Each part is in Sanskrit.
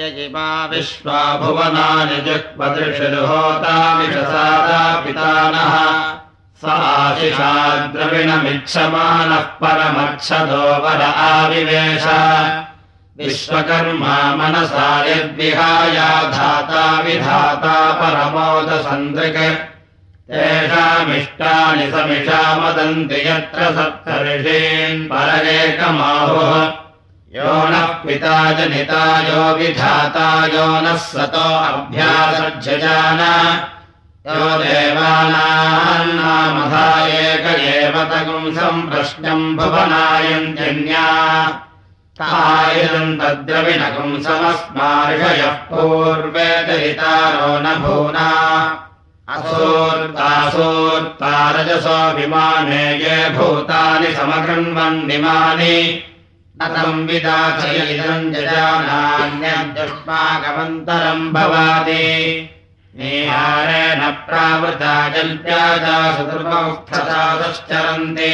यजिमा विश्वा भुवनानि जुक्पदृशिर्होतामिषसादा पितानः। स आशिषाद्रविणमिच्छमानः परमच्छदो वर आविवेश। विश्वकर्मा मनसा यद्विहाया धाता विधाता परमोदसन्दृक्। तेषामिष्टानि समिषा वदन्ति यत्र सप्तऋषीन् परगेकमाहुः यो नः पिता जनिता यो विधाता यो नः सतो अभ्यासज्जजान यो देवानान्नामथा एक एव तगुंसम् प्रश्नम् भुवनायन्त्यन्या। तद्रविणकुंसमस्मार्षयः पूर्वे दरितारो न भूना। असोर्तासोर्तारजसोऽभिमाने ये भूतानि समकृण्वन्निमानि नतम् विदाचयिदम् जजानान्यद्युष्माकमन्तरम् भवाति नेहारेण प्रावृता सुदुर्मौत्थसादश्चरन्ति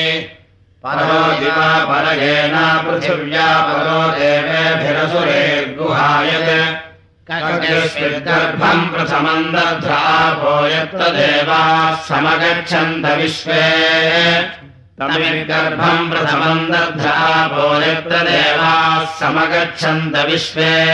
परो दिवा परगेन पृथिव्या परो देवेभिरसुरेर्गुहायत् गर्भम् प्रथमम् दध्रापो यत्र देवाः समगच्छन्त विश्वे तमिर्गर्भम् प्रथमम् दध्रापो यत्र देवाः समगच्छन्त विश्वे।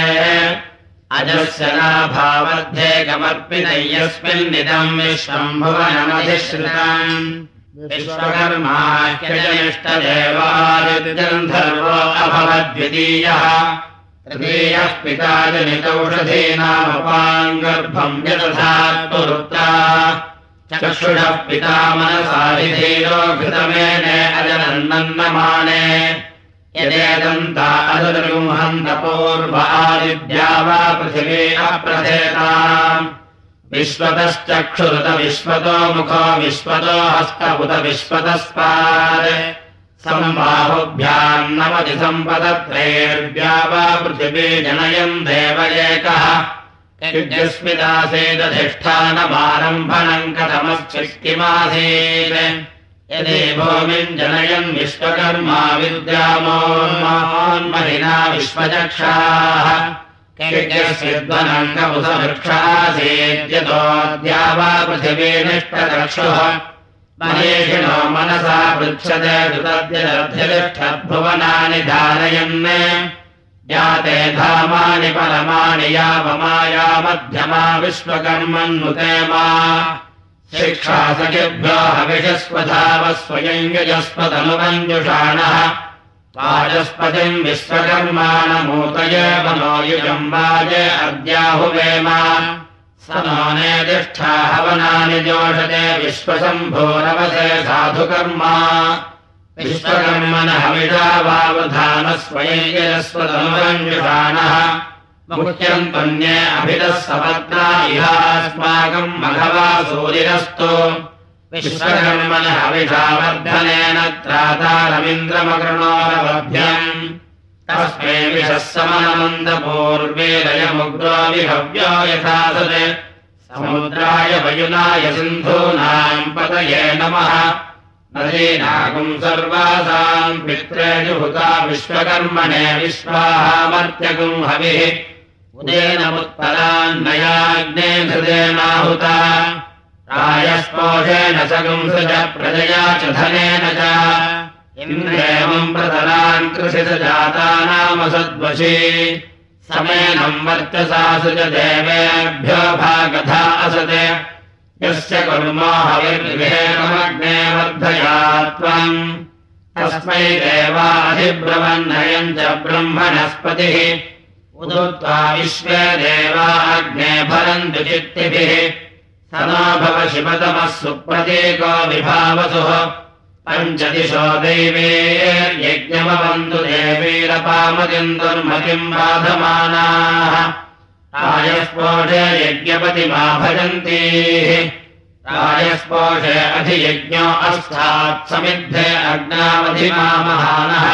अजस्य नाभावध्येकमर्पितै यस्मिन्निदम् विश्वम् भुवनमधिश्रितम्। विश्वकर्माख्यजनिष्टदेवादिगन्धर्वो अभवद्वितीयः। तृतीयः पिता जनितौषधीनामपाम् गर्भम् यदधात्पुरुत्रा चक्षुषः पिता मनसारिधीरो घृतमेने अजनन्नमाने यदेदन्ता अदृगुंहन्तपूर्व आदिद्या वा पृथिवी अप्रथेताम् विश्वतश्चक्षुरुत विश्वतो मुखो विश्वतो हस्त उत विश्वतस्पात्। सम्बाहुभ्याम् नवति सम्पदत्रैर्व्या वा पृथिवी जनयम् देव एकः यस्मिदासेदधिष्ठानमारम्भणम् कथमश्चित्किमासीत् यदि भूमिम् जनयन् विश्वकर्मा विद्यामोन्महोन्महिना विश्वचक्षाः महेशिनो मनसा दुतद्यदध्यतिष्ठद्भुवनानि धारयन् याते धामानि परमाणि यावमाया मध्यमा विश्वकर्मन्नुते मा। शिक्षा सखिभ्यो हविषस्वधावः स्वयम् यजस्वतनुमञ्जुषाणः वाजस्पतिम् विश्वकर्माणमूतय मनो युजम् वाज अद्याहुवेम स नो नेदिष्ठा हवनानि जोषते विश्वशम्भोरवसे साधुकर्मा मुख्यम् त्वन्ये अभितः सपत्ना इहास्माकम् मघवा सूरिरस्तु। विश्वकर्मण हविषावर्धनेन त्राता रवीन्द्रमकृणोरवभ्यम् तस्मै विषः समनमन्दपूर्वेदयमुग्रो विहव्यो यथा सत्। समुद्राय वयुनाय सिन्धूनाम् पतये नमः नदीनागुम् सर्वासाम् पित्रे जुहुता विश्वकर्मणे विश्वाहामर्त्यगुम् हविः। उदेनमुत्तरान्नयाग्ने हृदेनाहुता रायस्पोषेण सगुंसज प्रजया च धनेन च। इन्द्रेवम् प्रतरान् कृषित जातानामसद्वशी समेनम् वर्चसासु च देवेभ्यो भागधा असते यस्य कुर्मो हविर्विहेकमग्ने वर्धया त्वम्। तस्मै देवाधिब्रवन्नयम् च ब्रह्मणस्पतिः। उदुत्वा विश्वे देवाग्ने भरन्तु चित्तिभिः। स नो भव शिवतमः सुप्रतीको विभावसुः। पञ्चदिशो दैवेर्यज्ञमवन्तु देवीरपामतिम् दुर्मतिम् बाधमानाः रायस्पोषे यज्ञपतिमा भजन्तीः रायस्पोषे अधियज्ञो अस्थात् समिद्धे अग्नावधिमामहानः।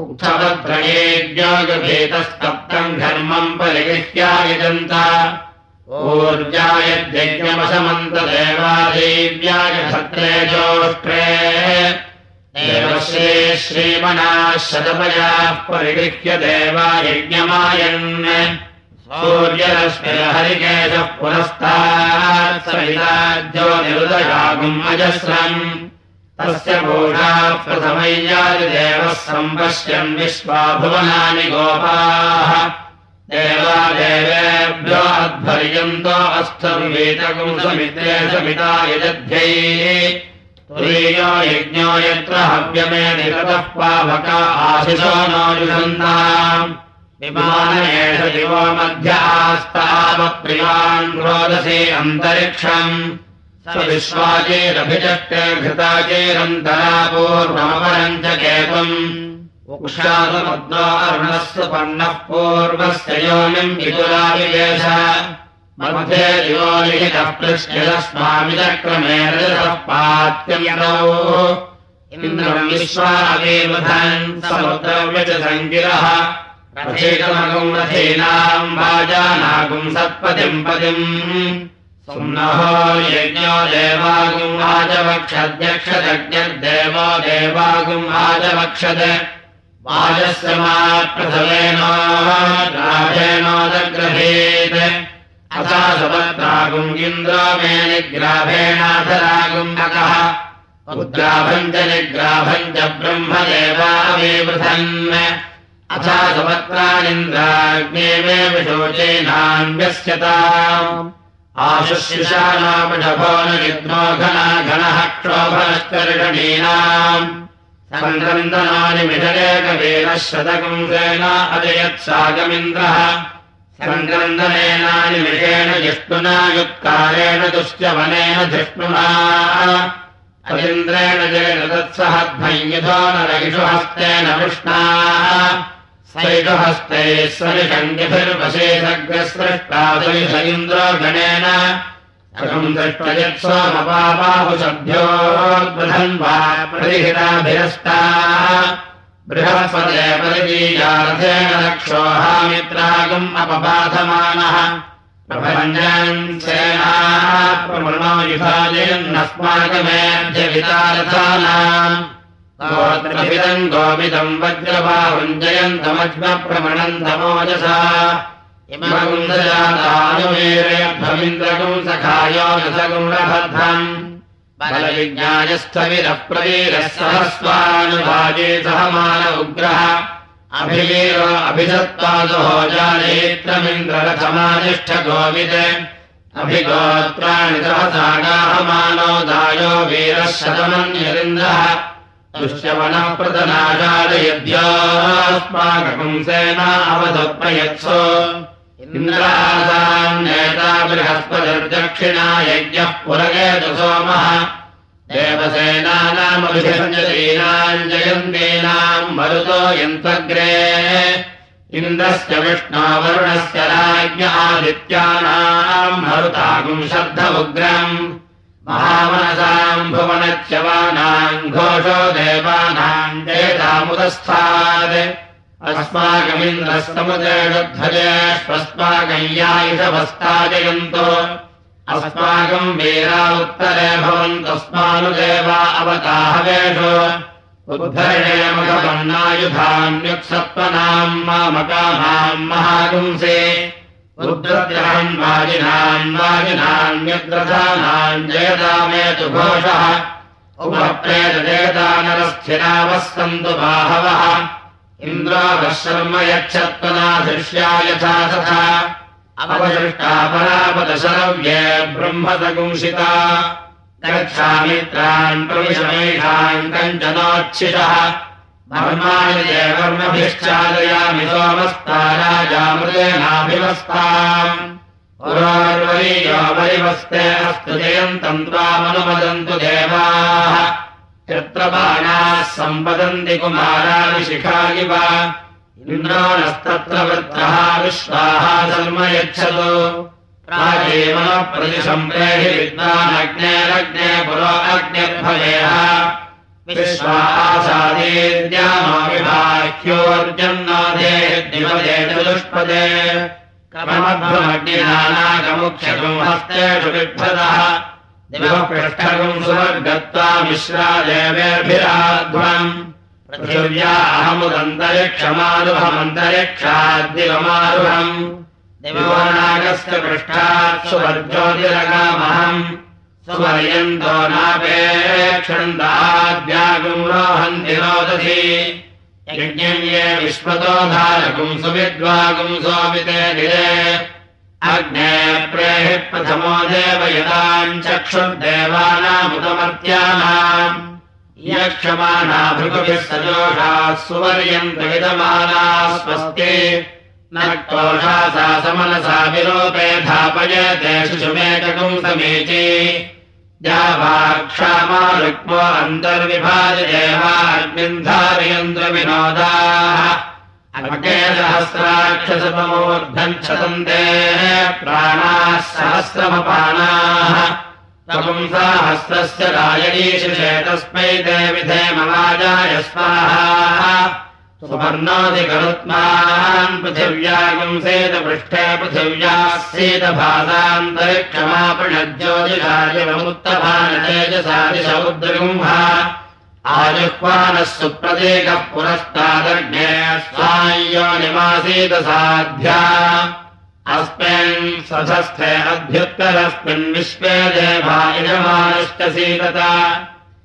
उक्थवद्रयेज्ञोगभीतस्तप्तम् घर्मम् परिगृह्यायजन्त ऊर्जायद्यज्ञमसमन्तदेवादेव्याय भद्रे जोष्ट्रे देवश्री श्रीमणाः शतपयाः परिगृह्य देवायज्ञमायन् सूर्यरश्मिरहरिकेशः पुरस्तात् सविताज्योतिरुदयागुम् अजस्रम्। तस्य भूषा प्रथमय्यादिदेवः सम्पश्यन् विश्वा भुवनानि गोपाः देवादेवेभ्यो अध्वर्यन्तो अस्थर्वेतकुम् समित्रे समिता यजध्यै। तुरीयो यज्ञो यत्र हव्यमे निरतः पावका आशिषो नोजुषन्ताम् विमानयेष दिवो मध्यास्तावप्रियान् रोदसे अन्तरिक्षम्। स विश्वाचेरभिचक्रे घृताचेरन्तरा पूर्वमपरम् च केतुम्। उक्षासमद्वा अरुणस्य पन्नः पूर्वस्य योनिम् इन्द्रम् विश्वावेवधन् समुद्रव्यच सङ्गिरः रथेकमगुम् रथीनाम् वाजानागुम् सत्पतिम् पतिम् सुम्नहो यज्ञो देवागुम् आजवक्षद्यक्षदज्ञर्देवो देवागुम् आजवक्षद। वाजस्य मा प्रथमेनोग्राभेणोदग्रहेत् अथा सुभद्रागुम् इन्द्रो मे निग्राभेणाधरागुम् नकः। उद्ग्राभम् च निग्राभम् च ब्रह्मदेवावेवृथन् अथा सुभद्रानिन्द्राग्ने मे विशोचेनान्यस्यता आशुशिषा नाम शभो न यज्ञो घना घनः क्षोभनश्चर्षणीनाम् सङ्क्रन्दनानि मिषरेकवीरः शतकुंसेन अजयत्सागमिन्द्रः सङ्क्रन्दनेनानि मिषेण जिष्णुना युत्कारेण दुश्चवनेन धिष्णुना। अजिन्द्रेण जयन तत्सहध्वय्यथो न रयिषु हस्तेन विष्णाः सैषु हस्ते स्वनिषङ्गिभिर्वशे सग्रस्रष्टादयिष इन्द्रो गणेन अहम् दृष्टयत्सोमपाबाहुषभ्योद्बधन् वा प्रतिहिताभिरस्ताः बृहस्पदे परिजीयार्थेन रक्षोहामित्रागम् अपबाधमानः युधाजयन्नस्माकमेऽध्यवितारथानाम् रसगुणभद्रम् बलविज्ञायस्थविरः प्रवीरः सहस्वानुभाजे सहमान उग्रः। अभिवीरो अभिधत्पादो जानेत्रमिन्द्ररथमानिष्ठ गोविद। अभिगोत्राणि सहसागाहमानो दायो वीरः शतमन्यरिन्द्रः दुश्यवनः प्रतनागादयद्यास्माकपुंसेना अवधप्रयत्सो इन्द्रासान्नेता बृहस्पतिर्दक्षिणा यज्ञः पुरगेतु सोमः। देवसेनानामभिषञ्जतीनाम् जयन्तीनाम् मरुतो यन्त्वग्रे इन्द्रस्य विष्णोवरुणस्य राज्ञ आदित्यानाम् मरुतागुम् शब्दमुग्रम् महामनसाम् भुवनच्यवानाम् घोषो देवानाम् जयतामुदस्थात् अस्माकमिन्द्रस्तमुदेशध्वजेष्वस्माकय्यायुषवस्ताजयन्तो। अस्माकम् वीरा उत्तरे भवन्तस्मानुदेवा अवताहवेषु। उद्धरणेमघपन्नायुधान्युत्सत्त्वनाम् मामकामाम् महागुंसे रुद्रग्रहम् वाजिनाम् वाजिनान्यग्रथानाम् जयदामेतु घोषः। उपप्रेतदेवतानरस्थिरावः सन्तु बाहवः। इन्द्रावः शर्म यच्छत्वना दृश्या यथा तथा। अवदृष्टा परापदशरव्ये ब्रह्मदगुंसिता। गच्छामित्रान् प्रविशमेषाम् कञ्चनोच्छिषः धर्माणि देवर्मभिश्चादयामि सोमस्ता राजामृतेनाभिवस्ताम् पुरार्वरीयो वरिवस्ते अस्तु जयन्तम् त्वामनुमदन्तु देवाः यत्र बाणाः सम्पदन्ति कुमाराणि शिखा इव इन्द्रो नस्तत्र वृत्रः विश्वाः धर्म यच्छतु प्रागेवः प्रतिसम्प्रेहि विद्वानग्नेरग्ने पुरो अग्निर्भवेह विश्वासादेद्यानो विभाह्योर्जन्नादेर्निपदे चतुष्पदे क्रमभ्रमग्निनानागमुक्षकम् हस्तेषु बिभ्रतः दिवः पृष्ठकम् सुवर्गत्वा मिश्रा देवेर्भिराध्वम् पृथिव्या अहमुदन्तरिक्षमारुहमन्तरिक्षाद्दिवमारुहम् दिवोनागस्य पृष्ठात् सुवर्ज्योतिरगामहम् सुवर्यन्तो रोहन्ति रोदधि यज्ञम् ये विश्वतो धारकुम् सुविद्वागुम् सोमिते निरे अग्ने प्रेहि प्रथमो देव यदाम् चक्षुर्देवानामुदमर्त्यानाम्। यक्षमाणा भृगुभिः सजोषाः सुवर्यन्तविदमाना स्वस्ति समनसा विलोपे धापयते शिशुमेककुम् समीची। जावाक्षामा रुक्मो अन्तर्विभाजदेवाग्निम् धारयन्द्रविनोदाः सहस्राक्षसमोर्धच्छतन्ते प्राणाः सहस्रमपानाः तपुंसाहस्रस्य रायणीशिषे तस्मै ते विधे ममाजाय स्वाहा सुवर्णादिकरुत्मान् पृथिव्यागुंसेतपृष्ठे पृथिव्याः सेतभासान्तरिक्षमापणज्योतिषादिवमुत्तभानतेजसादिसमुद्रगुम्भा आजुह्वानः सुप्रतीकः पुरस्तादग्ने स्वाय्यो निमासीत साध्या अस्मिन् सधस्थे अभ्युत्तरस्मिन् विश्वे देवा यजमानश्च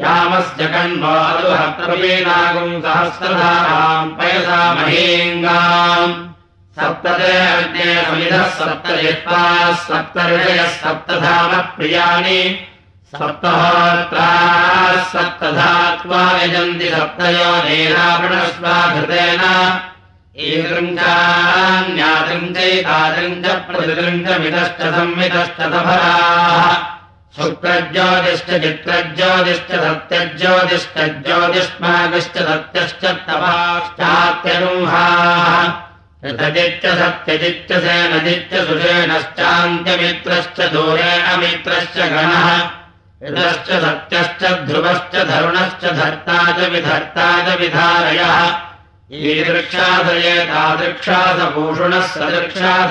यामस्य कण्वादुहप्रवीणागुम् सहस्रधाराम् पयसा महीङ्गाम् सप्तते अग्ने समिधः सप्तजिह्वाः सप्तऋषयः सप्तधामप्रियाणि सप्तहोत्राः सप्तधात्वा यजन्ति सप्तयो नेरावृणस्वाघृतेन ईदृञ्चान्यादृम् चैतादृम् च शुक्रज्योतिश्च चित्रज्योतिश्च सत्यज्योतिश्च ज्योतिष्मागश्च सत्यश्च तपाश्चात्यगुंहाः ऋतजिच्च सत्यजिच्च सेनजिच्च सुषेणश्चान्त्यमित्रश्च दूरे अमित्रश्च गणः ऋतश्च सत्यश्च ध्रुवश्च धरुणश्च धर्ता च विधर्ता च विधारयः। ईदृक्षासये तादृक्षासभूषुणः सदृक्षास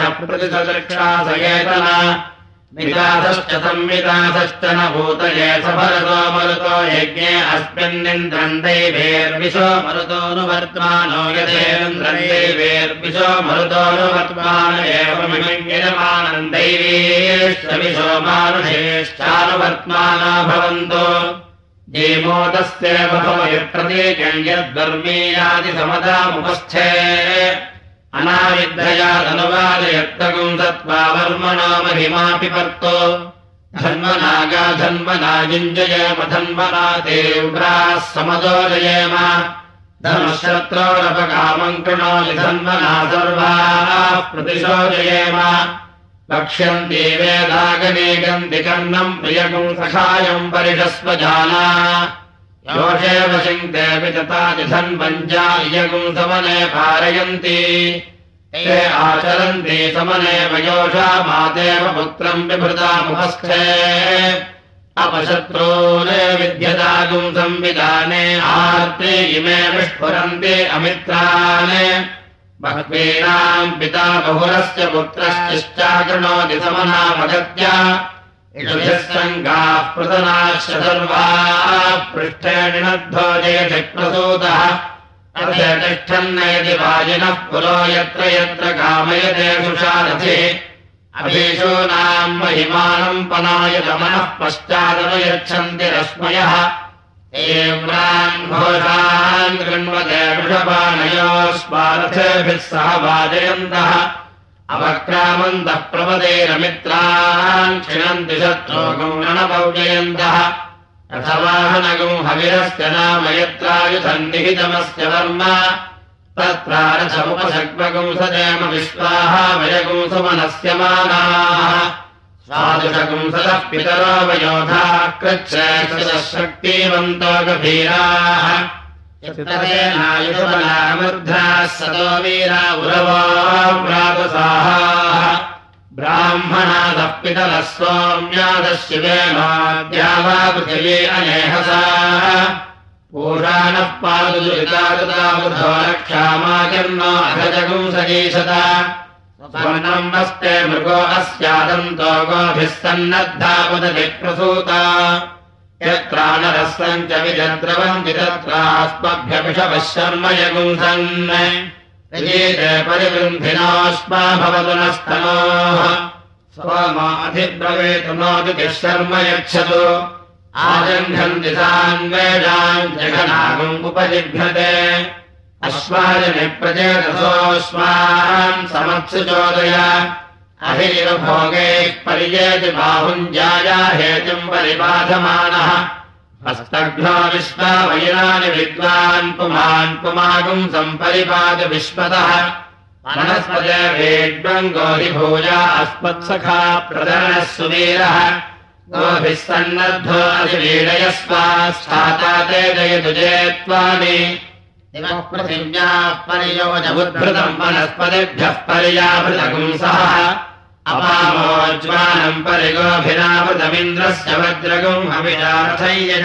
प्रतिसदृक्षासयेतना मिताधश्च संविताधश्च न भूतये सफलतो मरुतो यज्ञे अस्मिन्निन्द्रम् दैवेर्विशो मरुतोऽनुवर्त्मानो यथेन्द्रम् दैवेर्विशो मरुतोऽनुवर्त्मान एवमिमम् यजमानम् दैवीश्वविशो मानुषेश्चानुवर्त्माना भवन्तो जीमोदस्येव भवयप्रतीकम् यद्वर्मीयादिसमतामुपस्थे अनाविद्धयादनुवादयत्तगुम् दत्त्वा वर्मणो महिमापि पर्तो धन्वनागा धन्वनायुञ्जयेम धन्वना तीव्राः समदोजयेम धनुशत्रोरपकामम् कृणोति धन्वना सर्वाः प्रतिशोजयेम लक्ष्यन्ति वेदागनेगन्ति कर्णम् प्रियगुम् सखायम् परिषस्व जाना योषेव शिङ्क्तेऽपि तथातिधन्वञ्जायगुम् समने पारयन्ति। ते आचरन्ति समनेव योषा मातेव पुत्रम् बिभृतामुपस्थे अपशत्रूने विद्यतागुम् संविधाने आर्ते इमे विस्फुरन्ति अमित्रान्। बह्वीनाम् पिता बहुरस्य पुत्रश्चिश्चाकृणोति समनामगत्य सङ्गाः पृतनाश्च सर्वाः पृष्ठेणिणध्वजयचक्रसूतः तिष्ठन्नयति वाजिनः पुरो यत्र यत्र कामयते सुषारथि। अभीषूनाम् महिमानम् पनाय गमनः पश्चादनुयच्छन्ति रश्मयः। एव्रान् घोषान् कृण्वते वृषपाणयोः स्वारथेभिः सह वाजयन्तः अवक्रामन्तः प्रपदेरमित्रान् क्षिणन्ति शत्रोगम् रणपौजयन्तः रथवाहनगुम् हविरस्य नाम यत्रायुधम् निहितमस्य वर्म। तत्रारथमुपसग्मगुंसदेम विश्वाः वयगुम् सुमनस्य मानाः। स्वादुषगुंसदः पितरो वयोधा कृच्छ्रेक्षः शक्तिवन्तो गभीराः सतो वीरा उरवो पितरः सोम्यादशिवेमाद्या वा पृथिवी अनेहसा रक्षामाचर्णो अधजगुंसजीषत स्वर्णम् वस्ते मृगो अस्यादन्तो गोभिः सन्नद्धापदति प्रसूता विजद्रवन्ति तत्रास्मभ्यपिषवः शर्म यगुंसन् परिवृन्धिनोऽस्मा भवतु नस्तनोः स्वमाधिब्रवेतु नोदितिः शर्म यच्छतु आजह्नन्ति सान्वेषाम् जघनागम् उपजिघ्नते अश्वाजनि प्रचेतसोऽस्मान् समत्सु चोदय अहिर्भोगैः पर्येति बाहुञ्जाया हेतुम् परिबाधमानः। हस्तघ्नो विश्वा वैरानि विद्वान् पुमान् पुमागुम् सम्परिपाद विश्वतः। वनस्पते वेद्वम् गोरिभूया अस्मत्सखा प्रदरणः सुवीरः। गोभिः सन्नद्धो अधिवीडयस्वा स्थाता ते जयतु जयत्वानि पृथिव्याः परियोजमुद्भृतम् वनस्पतिभ्यः पर्याभृतगुंसः अपामोज्वानम् परिगोभिरावृतमिन्द्रस्य वज्रगम् अभिजार्थय्य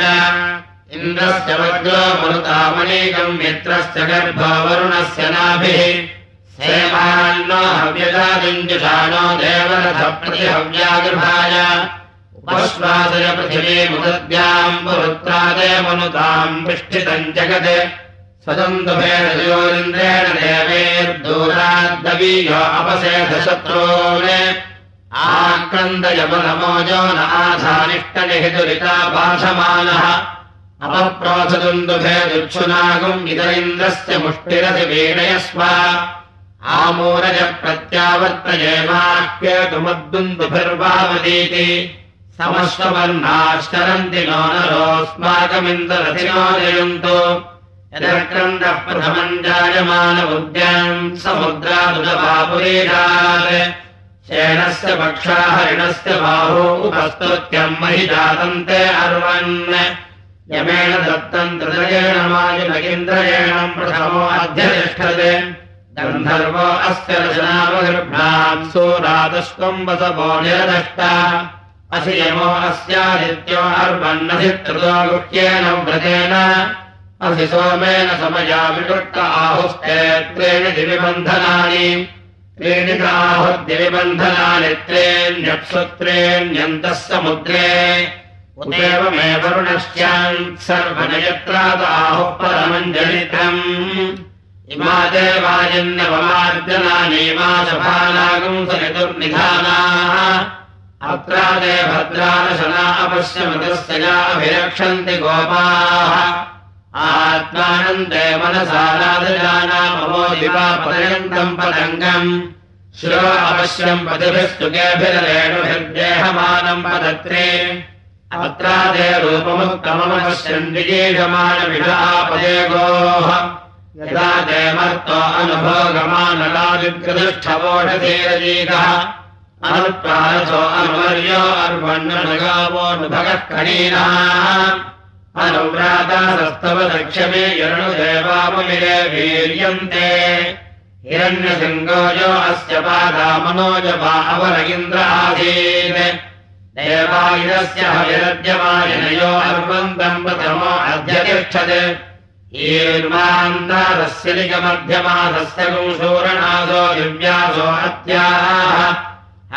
इन्द्रस्य वज्रो मरुतामनेकम् मित्रस्य गर्भो वरुणस्य नाभिः। सेवान्नो हव्यजादिञ्जुषाणो देवरथप्रतिहव्यागृहाय। उपश्वासय पृथिवीमुदद्याम् पुरुत्रादे मनुताम् विष्ठितम् जगत् स्वतन्त्रेण देवेर्दूराद्दवीयो अपसेधशत्रून् आक्रन्दयमनमोजो न आधानिष्टनिहितुरिता भाषमानः अपप्रोथदुन्दुभे दुच्छुनागुम् इद इन्द्रस्य मुष्टिरसि वीणयस्व। आमूरज प्रत्यावर्तयेमाह्यतुमद्दुन्दुभिर्वावदीति समश्ववर्णाश्चरन्ति नो नरोऽस्माकमिन्द्ररथिनो जयन्तु यदक्रन्दः प्रथमम् जायमान उद्याम् समुद्रादुलभापुरीरात् शेणस्य पक्षा हरिणस्य बाहू उपस्तुत्यम् महि जातम् ते अर्वन्। यमेण दत्तम् प्रथमो अध्यतिष्ठते। गन्धर्वो अस्य वसवो निरदष्टा। असि यमो अस्यादित्यो अर्वन्नधित्रुतो गुह्येन व्रतेन असि सोमेन समया विकृष्ट आहुस्ते त्रीणि दिविबन्धनानि। त्रीणि आहुर्दिविबन्धनानि त्रेण्यप्सु त्रेण्यन्तः समुद्रे उदेव मे वरुणश्चान् सर्वनयत्राद आहुः परमञ्जलितम् इमा देवायन्यवमार्जनानीमाशभानागम् सरितुर्निधानाः अत्रादे भद्रानशना अपश्यमतस्य याभिरक्षन्ति गोपाः आत्मानन्दे मनसाराधजानामो दिवापदयन्तम् पदङ्गम् शिरो अवश्यम् पतिभिस्तुकेभिरेणुभिर्देहमानम् पदत्रे। अत्रादे रूपमुत्तममवश्यम् विजेषमाणविषापदे गोः यदा देमर्तो अनुभोगमानलादिग्रदुष्ठवोढधीरजीकः अनुत्वारसो अनुवर्यो अर्वण्णगावोऽनुभगः कणीनाः अनुव्रातासस्तव दक्षमे यरणुदेवाममिरे वीर्यन्ते हिरण्यसिङ्गोजो अस्य इन्द्र आसीत्। देवायुरस्य हविरद्यमायनयो अर्वन्तम् प्रथमो अध्यतिष्ठत्। दिव्यासो अत्याः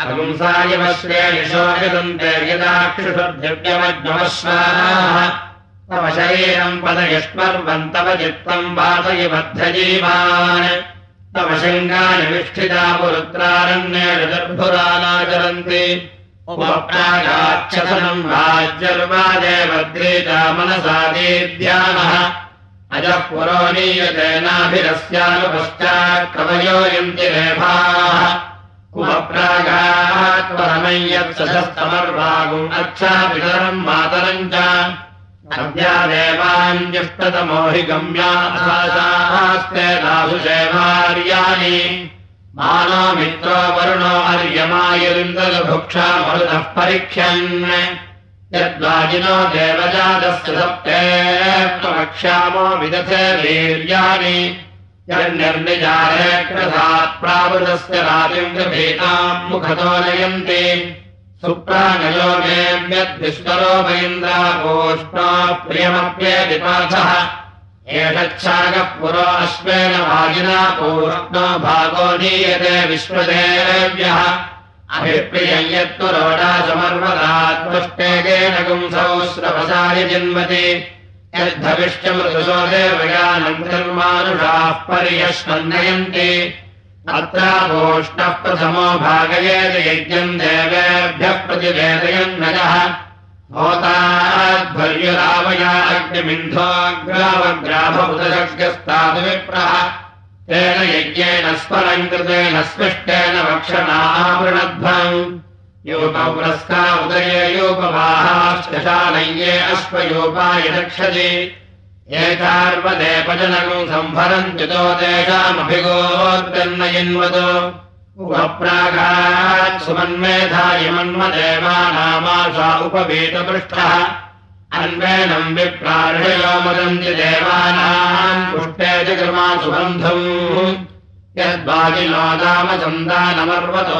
अगुंसायवश्रेणिशोयदन्ते यदाक्षुषुर्दिव्यमज्ञमश्वाः तव शरीरम् पदयुष्मर्वन्तव चित्तम् वातय बद्धजीवान् तव शृङ्गानि विष्ठिता पुरुत्रारण्येर्भुरानाचरन्ति उपप्रागाच्छसनम् राज्यर्वादेवद्रीता मनसादीद्यानः अजः पुरोनीयतेनाभिरस्यानुपश्चात् कवयोयन्ति रेभाः उपप्रागात्परमय्यत्समर्वागुम् अच्छापितरम् मातरम् च अद्यादेवान्युष्टतमो हि गम्यास्ते दासुषेवार्याणि मानो मित्रो वरुणो मरुतः प्रवक्ष्यामो विदथे वीर्याणि। यन्निर्निजारे कृतात् प्रावृतस्य रातिम् गभीताम् मुखतो नयन्ति सुप्राणयो मेऽद्विश्वरोपेन्द्रापोष्णो प्रियमप्येतिपाथः एषच्छागः पुरो अश्वेन वाजिना पूष्णो भागो नीयते विश्वदेव्यः अभिप्रियम् यत्पुरोडा समर्वदात्मष्टेकेन पुंसौश्रवसाय जिन्वति। यद्धविष्टमृदुसो देवयानम् धर्मानुषाः पर्यश्वन्नयन्ति अत्रापोष्णः प्रथमो भागयेत यज्ञम् देवेभ्यः प्रतिवेदयन्नयः भोताध्वर्युरावया अग्निमिन्धोऽग्रावग्राभमुदशक्यस्तादुविप्रः तेन यज्ञेन स्मरम् कृतेन स्पृष्टेन वक्षणामृणध्वम् योपपुरस्का उदये योपवाहाश्चालये अश्वयोपाय रक्षति एतार्वदेपजनकम् सम्भरन्त्युतो उपप्रागात् सुमन्मेधायमन्मदेवानामाशा उपवीतपृष्ठः। अन्वेनम् विप्रार्षयो मदन्ति देवानाम् पुष्टे च कृमा सुबन्धम् यद्वाजिनोदामचन्दानमर्वतो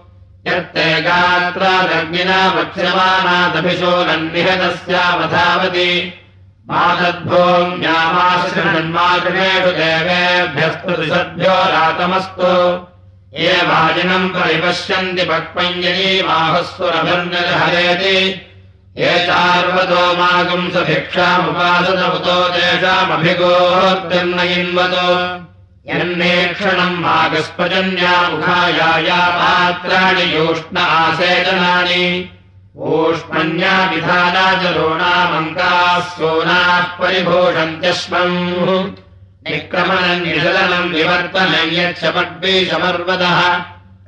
यत्ते गात्रादग्निना वक्ष्यमानादभिशो नन्निहतस्यावधावति मातद्भूम्यामाश्रणन्मातृषु देवेभ्यस्तुषद्भ्यो रातमस्तु। ये वाजिनम् परिपश्यन्ति पक्वञ्जलीमाहस्वरभर्गहरेति ये चार्वतो मागुम् सभिक्षामुपासतवतो तेषामभिगोर्तिर्नयिन्वतो यन्नेक्षणम् मागस्पजन्या मुखाया पात्राणि योष्ण आसेचनानि। ऊष्मन्या विधाना च सोनाः परिभूषन्त्यश्वम्। निक्रमणम् निषलनम् विवर्तनम् यच्च पड्बीशमर्वदः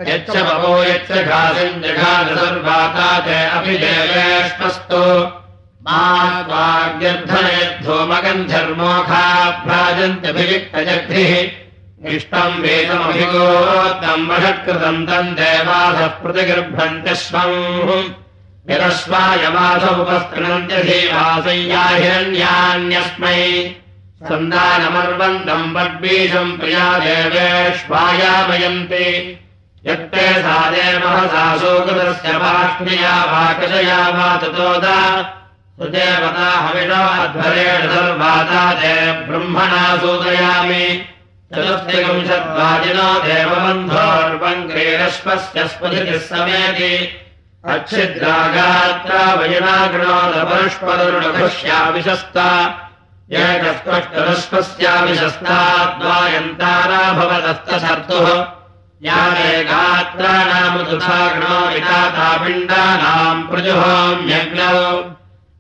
यच्च पवो यच्च घासम् जघास सर्वाता च अपि देवेष्मस्तु माग्यर्धनयद्धूमगन्धर्मोखा भ्राजन्त्यभिविक्तजग्धिः इष्टम् वेदमभिगोत्तम् वषत्कृतम् तम् देवासः प्रतिगृह्णन्त्यश्वम् निरस्वायमासमुपस्कृणन्त्यधीवासय्या हिरण्यान्यस्मै सन्दानमर्वन्तम् वड्बीजम् प्रिया देवेष्वायामयन्ति। यत्ते सा देवहसा सोकृतस्य वाक्ष्म्या वाकशया वा ततोदा। सुदेवता हविषाध्वरेण सर्वाता ते ब्रह्मणा सूदयामि चतुस्त्रिविंशद्वाजिनो देवबन्धोर्वम् क्रीडश्वस्य स्पतिः समेति अच्छिद्रागात्रा वयनागृणोदपरुष्पदरुणघुष्याविशस्ता एकस्पष्टरश्वस्याविशस्ता द्वायन्तारा भवदस्तशर्तुः ज्ञाने गात्राणामुदुथा गृणो विताता पिण्डानाम् प्रजुहोम्यग्नौ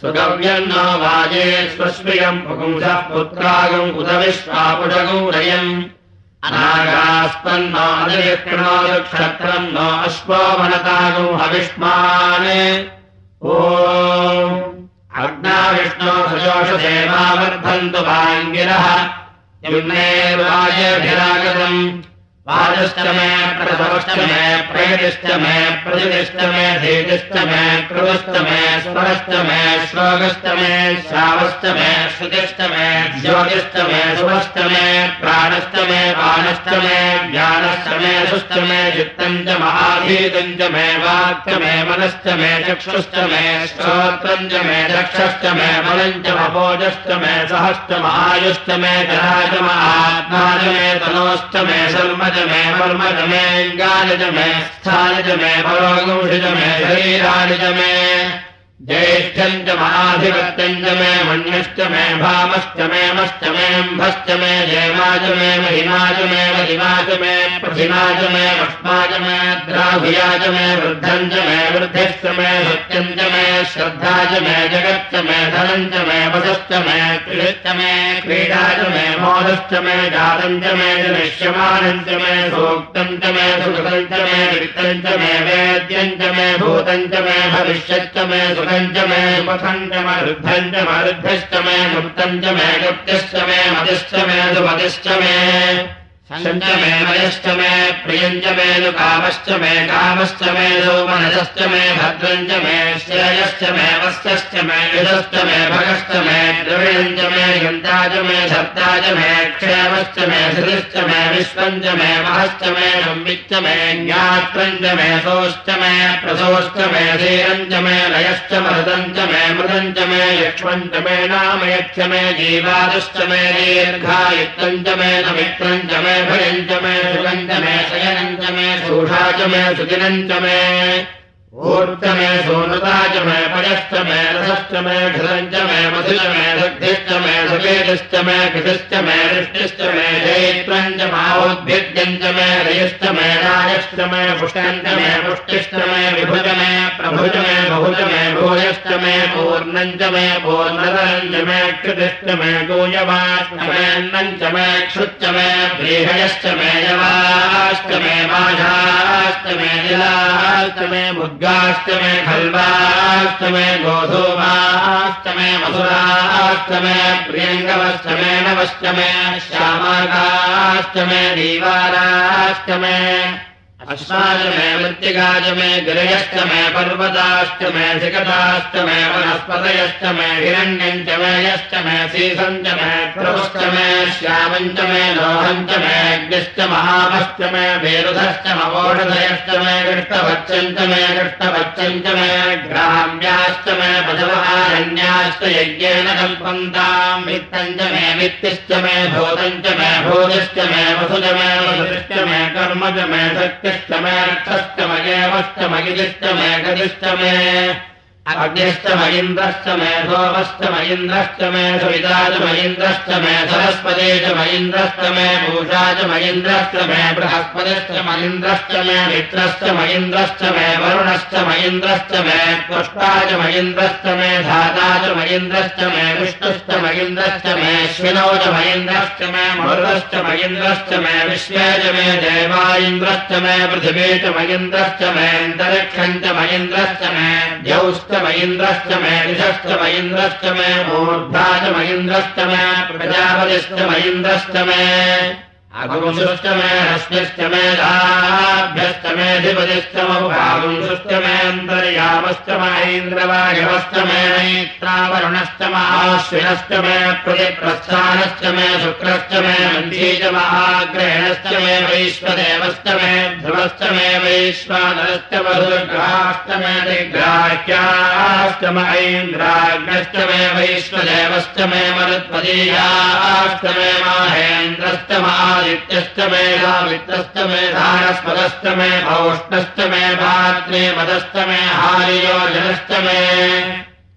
सुगव्यन्नो वाजे स्वश्रियम् पुपुंसः पुत्रागम् उत विश्वापुषगम् रयम् अनागास्पन्नो अधिविष्णो क्षत्रम् नो अश्वो वनतागम् हविष्मान्। ओ अग्नाविष्णो सजोषदेवा वर्धन्तु वाङ्गिरः यम्नेर्वाजेभिरागतम् वाजश्च मे प्रसवश्च मे प्रेतिश्च मे प्रतिदिश्च मे धीतिश्च मे कृतश्च मे स्वरश्च मे श्लोकश्च मे श्रावश्च मे श्रुतिश्च मे ज्योतिश्च मे शुभश्च मे प्राणश्च मे पानश्च मे ज्ञानश्च मे सुश्च मे चित्तम् च महाधीतम् च मे वाक्च मे मनश्च मे चक्षुश्च मे श्रोत्रम् च मे दक्षश्च मे बलम् च मपोजश्च मे सहश्च महायुश्च मे जरा च महात्मा च मे तनोश्च मे शर्म च मे वर्म च मेऽङ्गानि च मे स्थानि च मे परोगुंषि च मे शरीराणि च मे ज्येष्ठम् च महाधिपत्यम् च मे मन्यश्च मे भामश्च मश्च मेऽम्भश्च मे जयमाच मे महिमाच मे महिमाच मे प्रतिमाच मे वष्माच मे द्राहुयाच मे वृद्धम् च मे वृद्धिश्च मे सत्यम् च मे श्रद्धा च मे जगच्च मे धनम् च मे वसश्च मे क्रीश्च मे क्रीडा च मे मोदश्च मे जातम् च मे जनिष्यमानम् च मे सूक्तम् च मे सुकृतम् च मे वित्तम् च मे वेद्यम् च मे भूतम् च मे भविष्यच्च मे सुख मे सुखञ्चमरुद्धञ्च मरुद्धश्च मे गुप्तम् च मे गुप्त्यश्च मे मतिश्च मे सुमतिश्च मे सञ्च मे मयश्च मे प्रियम् च मे नु कामश्च मे कामश्च मे सोमनसश्च मे भद्रम् च मे श्रेयश्च मे वस्यश्च मे युधश्च मे भगश्च मे द्रविणम् च मे गन्ता च मे धर्ता च मे क्षेमश्च मे धृतिश्च मे विश्वम् च मे महश्च मे संविच्च मे ज्ञात्रम् च मे सोश्च मे प्रसोश्च मे धीरम् च मे लयश्च मृदम् च मे मृदम् च मे यक्ष्मम् च मे नामयच्छ मे जीवादश्च मे दीर्घायुक्तम् च मे नमित्रम् च मे भयम् च मे सुगम् च मे शयनम् च मे च मे च मे ऊर्च मे सोनता च मे पयश्च मे रसश्च मे घृतम् च मे मधुच मे दग्धिश्च मे सुकेतश्च मे कृतिश्च मे दृष्टिश्च मे जयित्रम् च मावोद्भिद्यम् च मे रयश्च मे रायश्च मे पुष्टम् च मे पुष्टिश्च मे विभुज मे प्रभुज मे बहुज मे भूयश्च मे पूर्णम् च मे पूर्णतरम् च मे क्षुतिश्च मे गोयवाश्च च मे क्षुच्च मे व्रीहयश्च मे यवाश्च मे माघाश्च मे निलाश्च मे बुद्ध दुर्गाष्टमे खल्वाष्टमे गोधूमाष्टमे मधुराष्टमे प्रियङ्गवष्टमे नवष्टमे श्यामाकाष्टमे दीवाराष्टमे अश्वाच मे मृत्तिकाच मे गिरयश्च मे पर्वताश्च मे शिखताश्च मे वनस्पतयश्च मे हिरण्यम् च मे यश्च मे सीसम् च मे प्रभुश्च मे श्यामम् च मे लोहम् च मे अग्निश्च महामश्च मे वेरुधश्च मवोषधयश्च मे कृष्णवच्चम् च मे कृष्णवच्चम् च मे ग्राम्याश्च मे पदवहारण्याश्च यज्ञेन कल्पन्ताम् वित्तम् च मे वित्तिश्च मे भूतम् च मे भूतिश्च मे वसुज मे वसुश्च मे कर्म च मे सत्यश्च ष्टमयेवश्च मगिदिष्ट मे गदिष्ट मे अग्निश्च मयिन्द्रश्च मे सोमश्च मयिन्द्रश्च मे सुविता च मयिन्द्रश्च मे भूषा च मयिन्द्रश्च मे बृहस्पतिश्च मयिन्द्रश्च मे मित्रश्च मयिन्द्रश्च मे वरुणश्च मयिन्द्रश्च मे पुष्टा च मयिन्द्रश्च मे धाता च मयिन्द्रश्च मे विष्णुश्च मयिन्द्रश्च मे श्विनौ च मयिन्द्रश्च मे मरुदश्च मयिन्द्रश्च मे विश्वे च मे देवा इन्द्रश्च मे पृथिवी च मयिन्द्रश्च मे च मयिन्द्रश्च मे द्यौश्च मयिन्द्रश्च मे दिशश्च मयिन्द्रश्च मे मूर्धा च मयिन्द्रश्च मे प्रजापतिश्च मयिन्द्रश्च मे अन्तर्यामश्च महेन्द्रवायवश्च मे नैत्रावरुणश्च महाश्विनश्च मे प्रतिप्रस्थानश्च मे शुक्रश्च मे मन्धी च महाग्रहणश्च मे वैश्वदेवश्च मे ध्रुवश्च मे वैश्वानरश्च मधुर्ग्राश्च मे दिग्राह्याश्च मे वैश्वदेवश्च मे मरुत्पदीयाश्च मे माहेन्द्रश्च महा आदित्यश्च मे धामित्रश्च मे धारस्पदश्च मे भात्रे मदश्च मे हारियोजनश्च मे िभश्च मे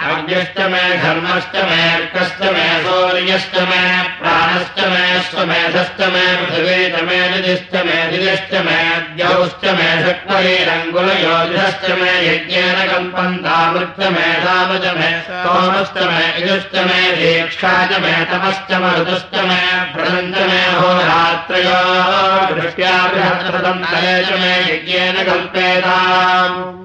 द्रोणगरसश्च मे वायव्याय च मे भूतभृश्च माधवनीयश्च महाग्नेभ्यम् च मे वृद्धानम् च मे गृहाश्च मे तदश्च मे पुरोडाधाश्च मे प्रजताश्च मे बभृतश्च मे स्वगाकारश्च मे अग्निश्च मे धर्मश्च मेऽर्कश्च मे सौर्यश्च मे प्राणश्च मे स्वमेधश्च मे पृथिवी च मे निधिश्च मे दिदिश्च मे द्यौश्च मे शक्वरीरङ्गुलयोधिश्च मे यज्ञेन कम्पन्तामृश्च मे धामच मे सोमश्च मे इजुश्च मे दीक्षा च मे तपश्च मरुतश्च मे व्रतम् च मे होरात्रयो दृष्ट्या बृहत्तरम् तले च मे यज्ञेन कल्पेताम्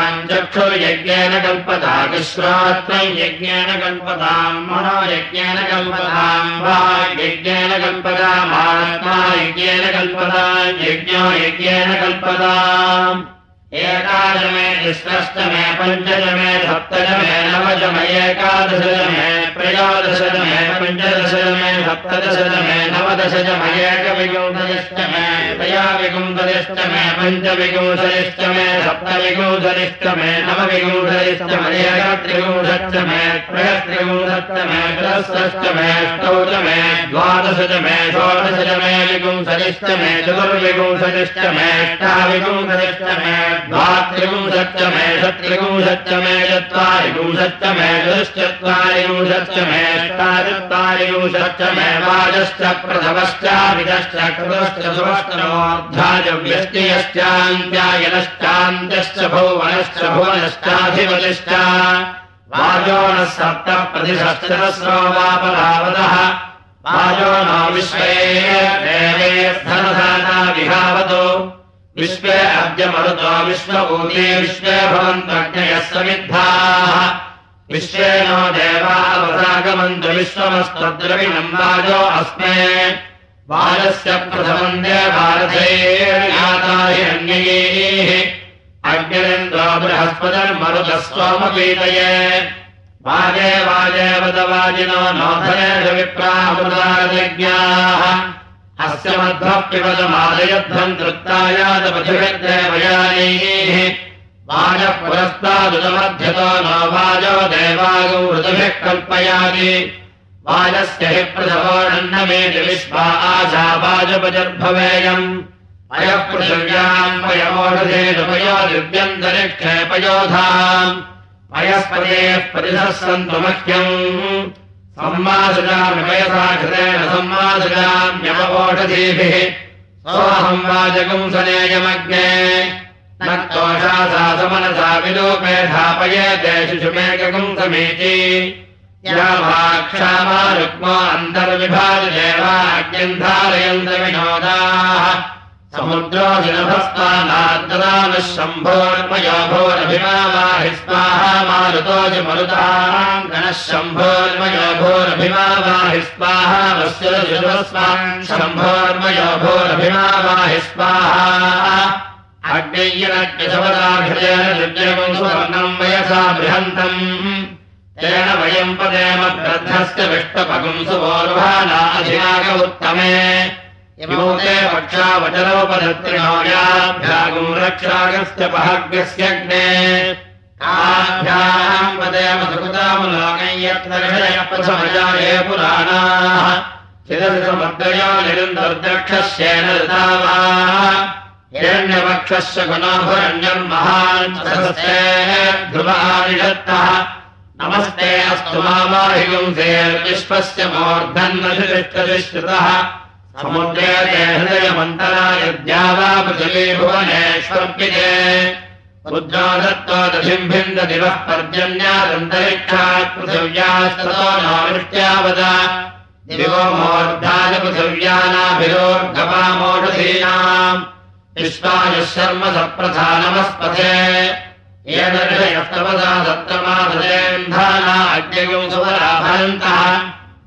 मे पष्ठौहीच म उक्षा च मे वशाच मे ऋभश्च मे वेहच्च मे नड्वाञ्च मे धेनुश्च मायुर्यज्ञेन एकादश मे निष्पष्ट मे पञ्चज मे सप्तज मे नवज मे एकादशज मे त्रयोदशज मे पञ्चदशज मे सप्तदशज मे नवदशज मे एकविगुंसरिष्ट मे त्रयाविगुंसरिष्ट मे पञ्चविगुंसरिष्ट मे सप्तविगुंसरिष्ट मे नवविगुंसरिष्ट मे एकत्रिगुंसच्च मे त्रयस्त्रिगुंसच्च मे त्रयस्रष्ट मे अष्टौच मे द्वादशज मे षोडशज द्वात्रिगुंसप्तमे षत्रिगुंसप्तमे चत्वारिगुंसप्तमे चतुश्चत्वारिगुंसप्तमे अष्टाचत्वारिगुंसप्तमे वाजश्च प्रथमश्चाभिदश्च कृतश्च सुवष्टमोऽर्धाजव्यष्टियश्चान्त्यायनश्चान्त्यश्च भुवनश्च भुवनश्चाधिपतिश्च वाजो नः सप्त प्रतिशस्त्रस्रो वापरावतः वाजो नो विश्वे देवेऽर्थनधाता विहावतो विश्वे अद्य मरुतो विश्वभूते विश्वे भवन्तज्ञयः समिद्धाः विश्वे नो देवावसागमन्तु विश्वमस्त्वद्रविणम् वाजो अस्मे। बालस्य प्रथमम् देवारथैर्याता हिरण्यैः अग्निरेन्द्रो बृहस्पतिर्मरुतः सोमपीतये वाजे वाजे वदवाजिनो नोधनेषु विप्रामृतारज्ञाः अस्य मध्वः पिबदमादयध्वम् तृप्तायादपथिभिर्देवयानैः वाजः पुरस्तादुदमध्यतो नो वाजो देवागौ ऋतुभिः कल्पयाति वाजस्य हि प्रथमोऽन्नमेति विश्वा आशा वाजपजर्भवेयम्। अयः पृथिव्याम् पयोषधेदुपयो दिव्यन्तरिक्षे पयोधाम् पयस्पदेः परिधः सन्तु मह्यम् सम्मासुजामिमयसा कृतेन सम्मासुजाम्यवोषधीभिः सोऽहम् वाजगुंसनेयमग्ने। न कोषा सा समनसा विलोपे धापयेते शिशुमेकगुंसमीति या भाक्षामा रुक्मो धारयन्त विनोदाः समुद्रोऽधिनभस्तानाद्ददानः शम्भोर्मयो भोरभिमावाहि स्वाहा मारुतोजि मरुताम् गणः शम्भोर्मयो भोरभिमावाहि स्वाहा वस्युरजुस्वा शम्भोर्मयो भोरभिमावाहि स्वाहा अग्नय्यनज्ञसवदाभिजयन दुर्जयम् सुवर्णम् वयसा बृहन्तम् तेन वयम् पदेम ग्रन्थस्य विष्टपगुम् सुवोर्भानाधिनाग उत्तमे पक्षावचरोपधत्रिणोयाभ्यागुम् रक्षागस्य यत्र प्रथमजाये पुराणाः। निरुन्दर्दक्षस्येन ऋतावा हिरण्यपक्षस्य गुणोभरण्यम् महान् ध्रुवानिषत्तः नमस्ते अस्तु मामाहिगुंसेर्विश्वस्य मूर्धन्नधिष्ठतिश्रुतः समुद्रे ते हृदयमन्तरायुज्ञा वा पृथिवी भुवनेष्वप्यजे रुद्रो दत्तो दशिम्भिन्ददिवः पर्जन्यादन्तरिक्षात् पृथिव्यास्ततो नावृष्ट्यावद दिवो मोर्धाय पृथिव्यानाभिरोर्घवामोढधीनाम् विश्वायुः शर्म सप्रधानमस्पथे येन ऋषयस्तवदा सप्तमाधतेन्धाना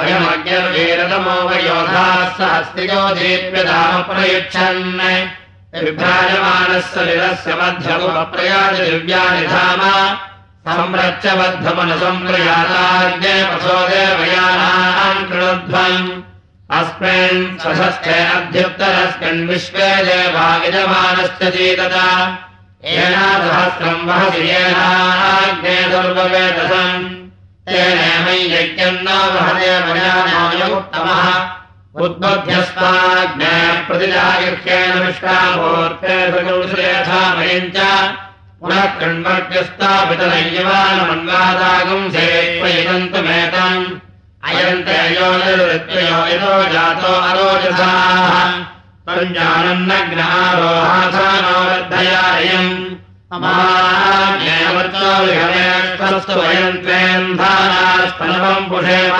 अयमज्ञर्वीरतमो वयोधाः सहस्तियो दीप्यधाम प्रयुच्छन् बिभ्राजमानः सलिलस्य मध्यमुपप्रयाज दिव्यानि धाम देवयानाम् कृणध्वम्। अस्मिन् सशस्थे अध्युत्तरस्मिन् विश्वे देवा यजमानस्य चेतता। येना सहस्रम् वहसि येनाज्ञे दुर्गवेदसम् तेनैयज्ञन्नो महदेवजानायोत्तमः उद्बध्यस्ताज्ञा प्रतिजायुष्येण विष्कामूर्ते भृगौश्रेधामयम् अयन्ते यो निर्वृत्तयो यतो जातो अरोजसाः तञ्जानन्नग्नारोहासानो वर्धयायम् विहरेष्वस्तु वयम् त्वेन्धानास्तनवम् पुषेम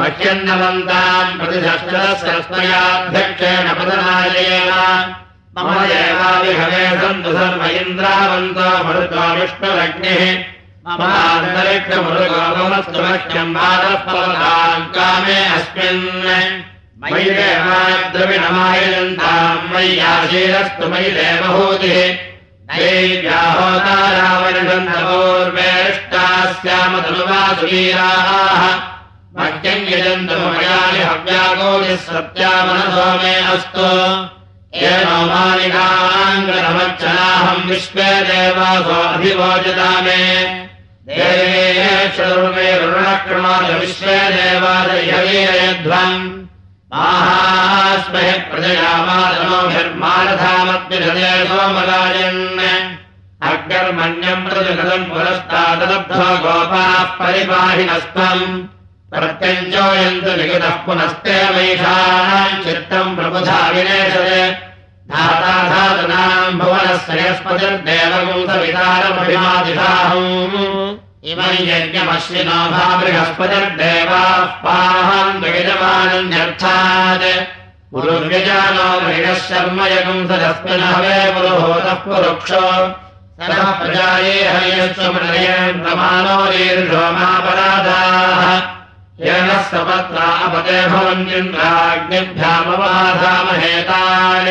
मह्यन्नवन्ताम् प्रतिशस्त्रस्रस्मयाध्यक्षेण पदनायेन। मम देवाविहवे सन्तु सर्व इन्द्रावन्तो मरुतो विष्णुरग्निः ममान्तरिक्षमृगोपमस्तु मह्यम् बालः कामे अस्मिन्। मयि देवाद्रविणमायजन्ताम् मय्याशीरस्तु मयि देवहूतिः नैव्याहोतारावणगन्धवोर्वेष्टास्यामधनुवासुवीराः मह्यम् यजन्तु मयानि हव्यागोदिः सत्यामनसो मे अस्तु। येनो मालिकाङ्गनमच्चनाहम् विश्वे देवासो अभिवोचता मे। देवेश्वरुमे रुणक्रमाद विश्वे देवादयवीरयध्वम् माहास्महि प्रजयामादनोभिर्मानधामत्युषदे सोमगायन् अग्निर्मन्यम् प्रतिगतम् पुरस्तादलब्धो गोपाः परिपाहिनस्त्वम् प्रत्यञ्चोयन्तु निगतः पुनस्ते वैषाम् चित्तम् प्रबुधा विनेशते। धाता धातनाम् भुवनस्य यस्पतिर्देवगुंसवितारमभिमादिषाहम् बृहस्पतिर्देवाः पाहम् द्विजमानन्यर्थात् पुरुव्यजानो मृगः शर्म यगुंसदस्मिनः पुरुहोतः पुरुक्षो। सः प्रजाये हयस्वमनयन् प्रमाणो रीर्षो महापराधाः येन सपत्रा अपते भवन्यन्द्राग्निभ्यामवाधामहेतान्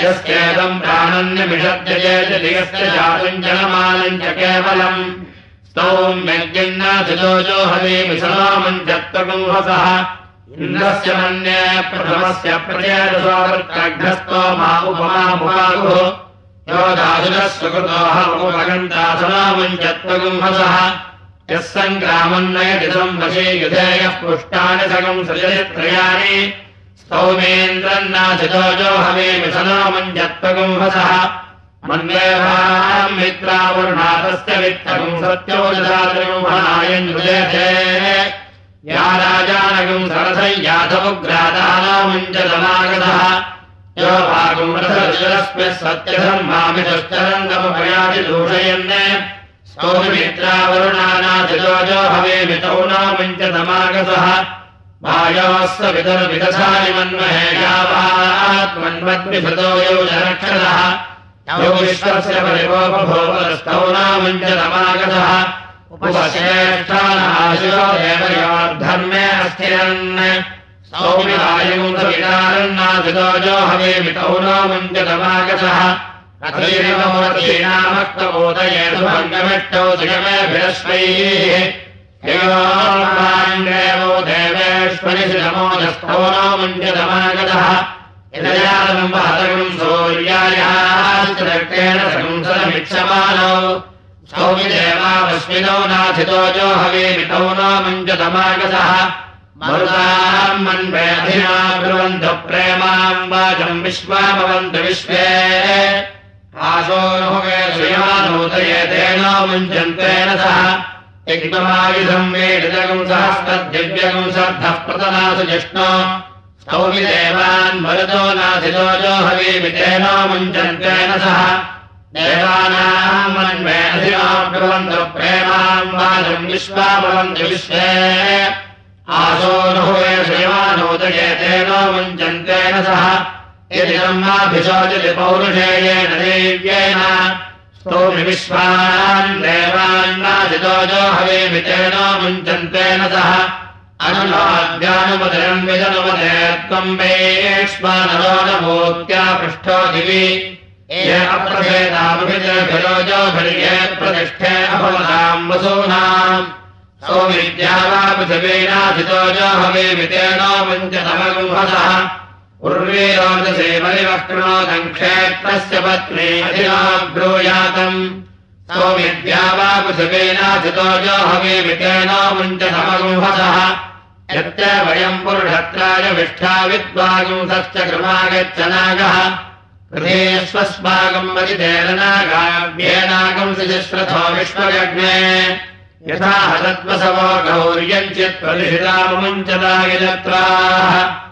यस्येदम् प्राणन्यमिषत्यजेतस्य जातुम् जनमानम् च केवलम्। स्तौम् यज्ञन्नाथिजोजो हवीमि सलोमुञ्जत्वगुंहसः इन्द्रस्य मन्ये प्रथमस्य प्रचेतसोऽग्रस्तो मा यो दासुरः सुकृतोऽहमुपगन्तासनामुञ्चत्वगुंहसः यः सङ्ग्रामन्नयदिदम् वशे युधेयः पुष्टानि सगम् सृजत्रयाणि सत्योजसादृगुंहनायञ्जुलेथे या राजानगुम् सरसय्याथमुग्रादानामुञ्चदमागतः यो भागम् रथस्मिः सत्यधर्मामितश्चरङ्गमपयादिदूषयन् स्तोमित्रावरुणानाथिजोजो हवेमितौ नामुञ्चदमागतः वायोस्व विदुर्विदधानि मन्महे यावात्मन्वद्विभृतो यो जनक्षदः यो विश्वस्य परिवोपभोवस्तौ नामुञ्चदमागतः उपश्रेष्ठानाशो देवयोर्धर्मे अस्थिरन् सौम्यवायुन्दविदारन्नाथिदोजो हवेमितौ नामुञ्चदमागतः रथीनामक्तबोधयेषु भङ्गमिष्टौ सुगमेभिरश्वैः देवो देवेश्वरिषि नमोदस्थो नामुञ्चदमागतः यदयादम् वहतगम् सूर्यायाश्चेण संसदमिक्षमानौ सौमिदेवावस्मिनौ नाथितोजो हवेमितौ नामुञ्चदमागतः मरुताम् मन्वेधिना ब्रुवन्तु प्रेमाम् वाचम् विश्वामवन्तु विश्वे। आशोऽनुभवे श्रियानूतये तेन मुञ्चन्तेन सह यज्ञमायुधम् वेदितगम् सहस्तद्दिव्यगुंसर्धः प्रतनासु जिष्णो। स्तौमि देवान् मरुतो नाथितोजो हवीमि तेन मुञ्चन्तेन सह। देवानाम् मन्मे अधिमाम् कुर्वन्तु प्रेमाम् वाजम् विश्वा। भवन्तु विश्वे आसोऽनुभवे श्रीमानोदये तेन मुञ्चन्तेन सह। यदि ब्रह्माभिशोचति पौरुषेयेण देव्येन स्तोमि विश्वान् देवान्नादितोजो हवेमितेन मुञ्चन्तेन सह अनुनाद्यानुमदरम् विदनुमते त्वम् वेक्ष्मानरो न भूत्या पृष्ठो दिवि। अप्रभेदामभिजभिरोजोभिर्ये प्रतिष्ठे अभवताम् वसूनाम्। हवेमितेनो उर्वीरोदसे परिवक्तृणोदम् क्षेत्रस्य पत्नी अधिनाब्रूयातम्। सौविद्या वा पृथिवीनाधितोजो हवेमितेनो मुञ्चतमगुंहसः यच्च वयम् पुरुषत्राय विष्ठा विद्वागुंसश्च कृमागच्छ नागः। कृते स्वस्माकम् वरितेरनागाव्येनागम् सजस्रथो विश्वयज्ञे। यथा हतत्वसवो गौर्यञ्चित् प्रदिशितामुञ्चदायत्राः एवात्मत्वक्रमम्